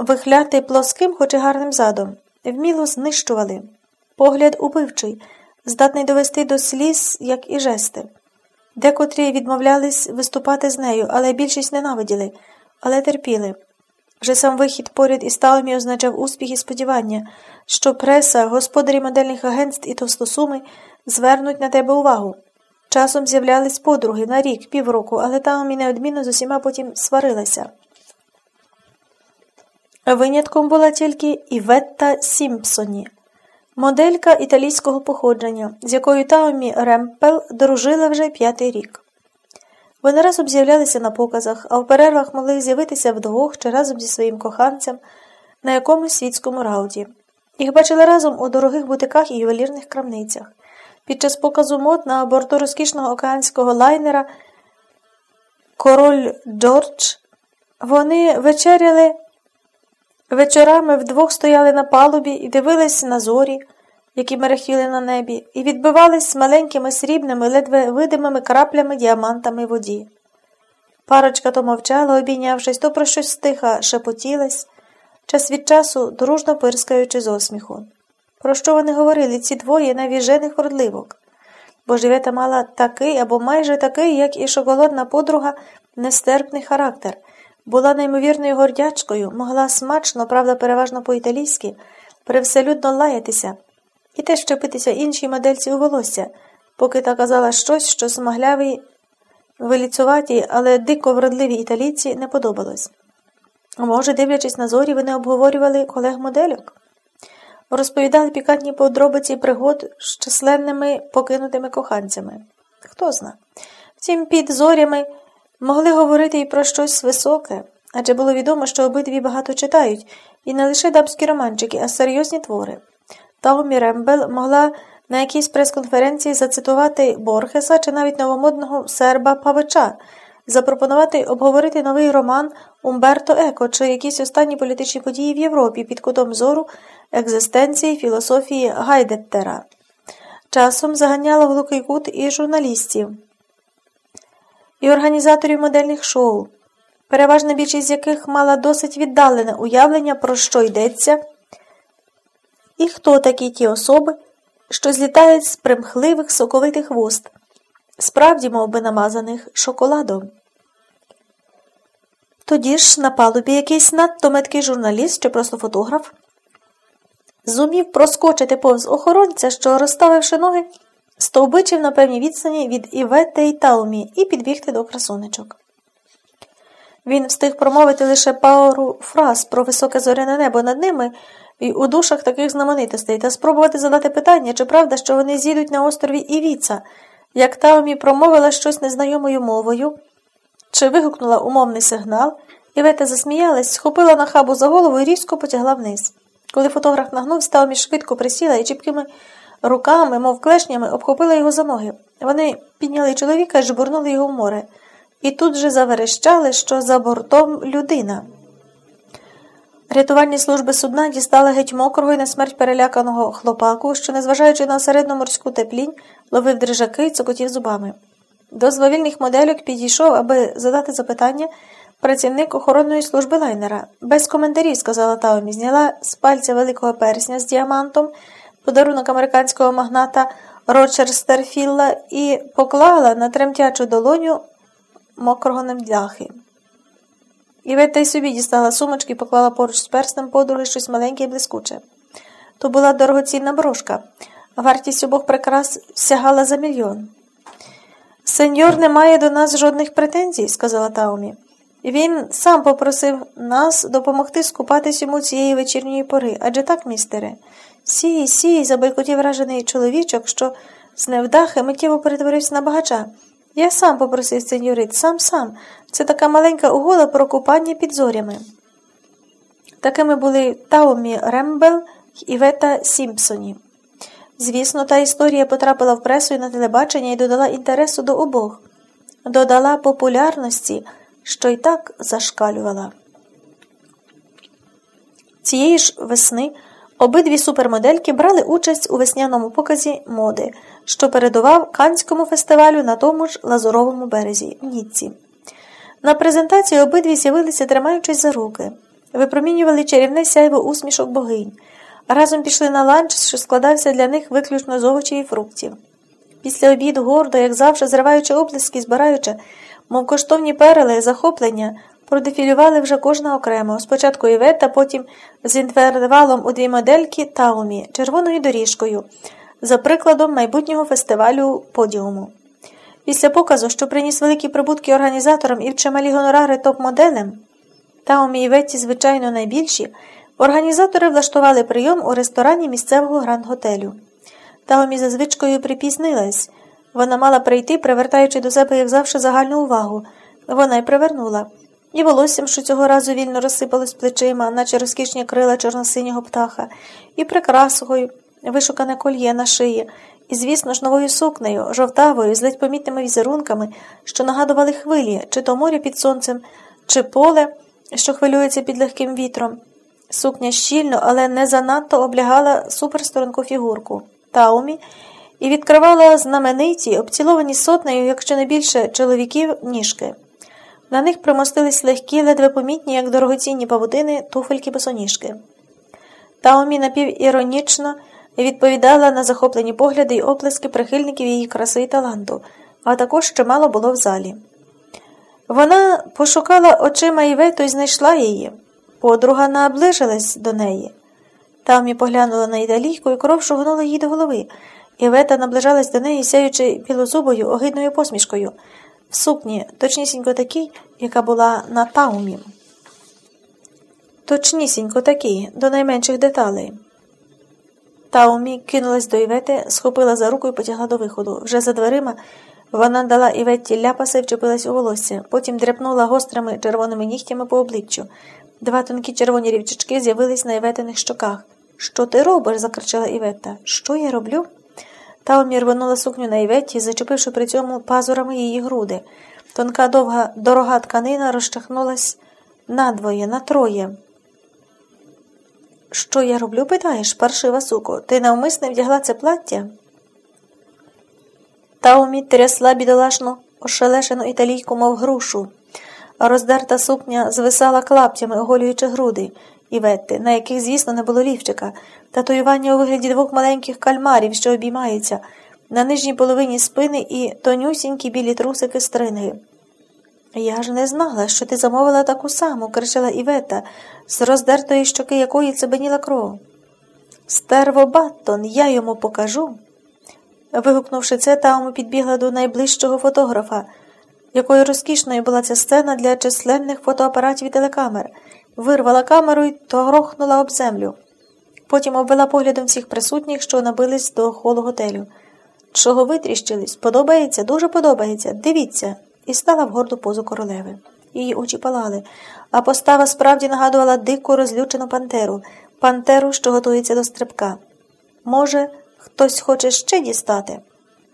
вихляти плоским, хоч і гарним задом, вміло знищували. Погляд убивчий, здатний довести до сліз, як і жести. Декотрі відмовлялись виступати з нею, але більшість ненавиділи, але терпіли. Вже сам вихід поряд із Таумі означав успіх і сподівання, що преса, господарі модельних агентств і товстосуми звернуть на тебе увагу. Часом з'являлись подруги на рік, півроку, але Таумі неодмінно з усіма потім сварилася. Винятком була тільки Іветта Сімпсоні, моделька італійського походження, з якою Таумі Ремпел дружила вже п'ятий рік. Вони разом з'являлися на показах, а в перервах могли з'явитися вдвох чи разом зі своїм коханцем на якомусь світському рауті. Їх бачили разом у дорогих бутиках і ювелірних крамницях. Під час показу мод на борту розкішного океанського лайнера Король Джордж вони вечеряли вечорами вдвох стояли на палубі і дивились на зорі які мерехтіли на небі, і відбивались маленькими срібними, ледве видимими краплями діамантами воді. Парочка то мовчала, обійнявшись, то про щось стиха шепотілась, час від часу дружно пирскаючи з осміху. Про що вони говорили, ці двоє навіжених родливок? Бо живета мала такий або майже такий, як і шоколадна подруга, нестерпний характер, була неймовірною гордячкою, могла смачно, правда, переважно по-італійськи, привселюдно лаятися і теж щепитися іншій модельці у волосся, поки та казала щось, що смаглявій, виліцюватій, але дико вродливій італійці не подобалось. Може, дивлячись на зорі, вони обговорювали колег модельок, розповідали пікантні подробиці пригод з численними покинутими коханцями. Хто зна. Втім, під зорями могли говорити і про щось високе, адже було відомо, що обидві багато читають, і не лише дамські романчики, а серйозні твори. Таумі Рембел могла на якійсь прес-конференції зацитувати Борхеса чи навіть новомодного серба Павича, запропонувати обговорити новий роман Умберто Еко чи якісь останні політичні події в Європі під кутом зору екзистенції філософії Гайдеттера. Часом заганяла в глухий кут і журналістів, і організаторів модельних шоу, переважна більшість з яких мала досить віддалене уявлення, про що йдеться. І хто такі ті особи, що злітають з примхливих соковитих вуст, справді мов би, намазаних шоколадом? Тоді ж на палубі якийсь надто меткий журналіст чи просто фотограф зумів проскочити повз охоронця, що, розставивши ноги, стовбичив на певній відстані від Івети й Таумі і підбігти до красунечок. Він встиг промовити лише пару фраз про високе зоряне небо над ними і у душах таких знаменитостей та спробувати задати питання, чи правда, що вони з'їдуть на острові Івіца, як Таомі промовила щось незнайомою мовою, чи вигукнула умовний сигнал, Івета засміялась, схопила на хабу за голову і різко потягла вниз. Коли фотограф нагнувся, Таомі швидко присіла і чіпкими руками, мов клешнями, обхопила його за ноги. Вони підняли чоловіка і жбурнули його в море. І тут же заверещали, що за бортом людина. Рятувальні служби судна дістали геть мокрого і на смерть переляканого хлопаку, що, незважаючи на середньоморську теплінь, ловив дрижаки і цокотів зубами. До звавільних модельок підійшов, аби задати запитання працівник охоронної служби лайнера. Без коментарів, сказала Таомі, зняла з пальця великого персня з діамантом, подарунок американського магната Рочерстерфілла і поклала на тремтячу долоню мокрого немдляхи. Івета й собі дістала сумочки і поклала поруч з перснем подруги щось маленьке і блискуче. То була дорогоцінна брошка, вартість обох прикрас сягала за мільйон. Сеньор не має до нас жодних претензій, сказала Таумі. Він сам попросив нас допомогти скупатись йому цієї вечірньої пори. Адже так, містере? Сій, сій, забайкотів вражений чоловічок, що з невдахи миттєво перетворився на багача. Я сам попросив сеньорит, сам сам. Це така маленька угода про купання під зорями. Такими були Таумі Рембел і Вета Сімпсоні. Звісно, та історія потрапила в пресу і на телебачення і додала інтересу до обох, додала популярності, що й так зашкалювала. Цієї ж весни обидві супермодельки брали участь у весняному показі моди, що передував Канському фестивалю на тому ж Лазуровому березі в Ніцці. На презентації обидві з'явилися, тримаючись за руки. випромінювали чарівне сяйво усмішок богинь. Разом пішли на ланч, що складався для них виключно з овочів і фруктів. Після обіду гордо, як завжди, зриваючи оплески, збираючи, мов коштовні перели, захоплення, продефілювали вже кожна окремо. Спочатку Івета, потім з інтервалом у дві модельки Таумі, червоною доріжкою, за прикладом майбутнього фестивалю подіуму. Після показу, що приніс великі прибутки організаторам і в чималі гонорари топ-моделем, Таумі і Ветті, звичайно, найбільші, організатори влаштували прийом у ресторані місцевого гранд-готелю. Таумі за звичкою припізнилась. Вона мала прийти, привертаючи до себе, як завжди, загальну увагу. Вона й привернула. І волоссям, що цього разу вільно розсипалось плечима, наче розкішні крила чорносинього птаха, і прикрасою, вишукане кольє на шиї, і, звісно ж, новою сукнею, жовтавою, з ледь помітними візерунками, що нагадували хвилі, чи то море під сонцем, чи поле, що хвилюється під легким вітром. Сукня щільно, але не занадто облягала суперсторонку фігурку Таумі і відкривала знамениті, обціловані сотнею, якщо не більше чоловіків, ніжки. На них примостились легкі, ледве помітні, як дорогоцінні павутини, туфельки босоніжки. Таумі напівіронічно відповідала на захоплені погляди й оплески прихильників її краси і таланту, а також чимало було в залі. Вона пошукала очима Івету і знайшла її. Подруга наближилась до неї. Тамі поглянула на ідалійку і кров шугнула їй до голови. Івета наближалась до неї, сяючи білозубою, огидною посмішкою, в сукні, точнісінько такій, яка була на таумі. Точнісінько такій, до найменших деталей. Таумі кинулась до Івети, схопила за руку і потягла до виходу. Вже за дверима вона дала Іветті ляпаса і вчепилась у волосся, потім дряпнула гострими червоними нігтями по обличчю. Два тонкі червоні рівчачки з'явились на Іветиних щоках. Що ти робиш? закричала Іветта. Що я роблю? Таумі рванула сукню на Іветті, зачепивши при цьому пазурами її груди. Тонка довга дорога тканина розчахнулась надвоє, на троє. Що я роблю, питаєш, паршива суко, ти навмисне вдягла це плаття? Таумі трясла бідолашну, ошелешену італійку, мов грушу, роздерта сукня звисала клаптями, оголюючи груди Іветти, на яких, звісно, не було лівчика, татуювання у вигляді двох маленьких кальмарів, що обіймаються, на нижній половині спини і тонюсінькі білі трусики стринги. Я ж не знала, що ти замовила таку саму, кричала Івета, з роздертої щоки якої цебеніла кров. Стерво Баттон, я йому покажу. Вигукнувши це, Тауму підбігла до найближчого фотографа, якою розкішною була ця сцена для численних фотоапаратів і телекамер, вирвала камеру і торохнула об землю. Потім обвела поглядом всіх присутніх, що набились до холу готелю. Чого витріщились? Подобається, дуже подобається. Дивіться і стала в горду позу королеви. Її очі палали, а постава справді нагадувала дику розлючену пантеру, пантеру, що готується до стрибка. Може, хтось хоче ще дістати?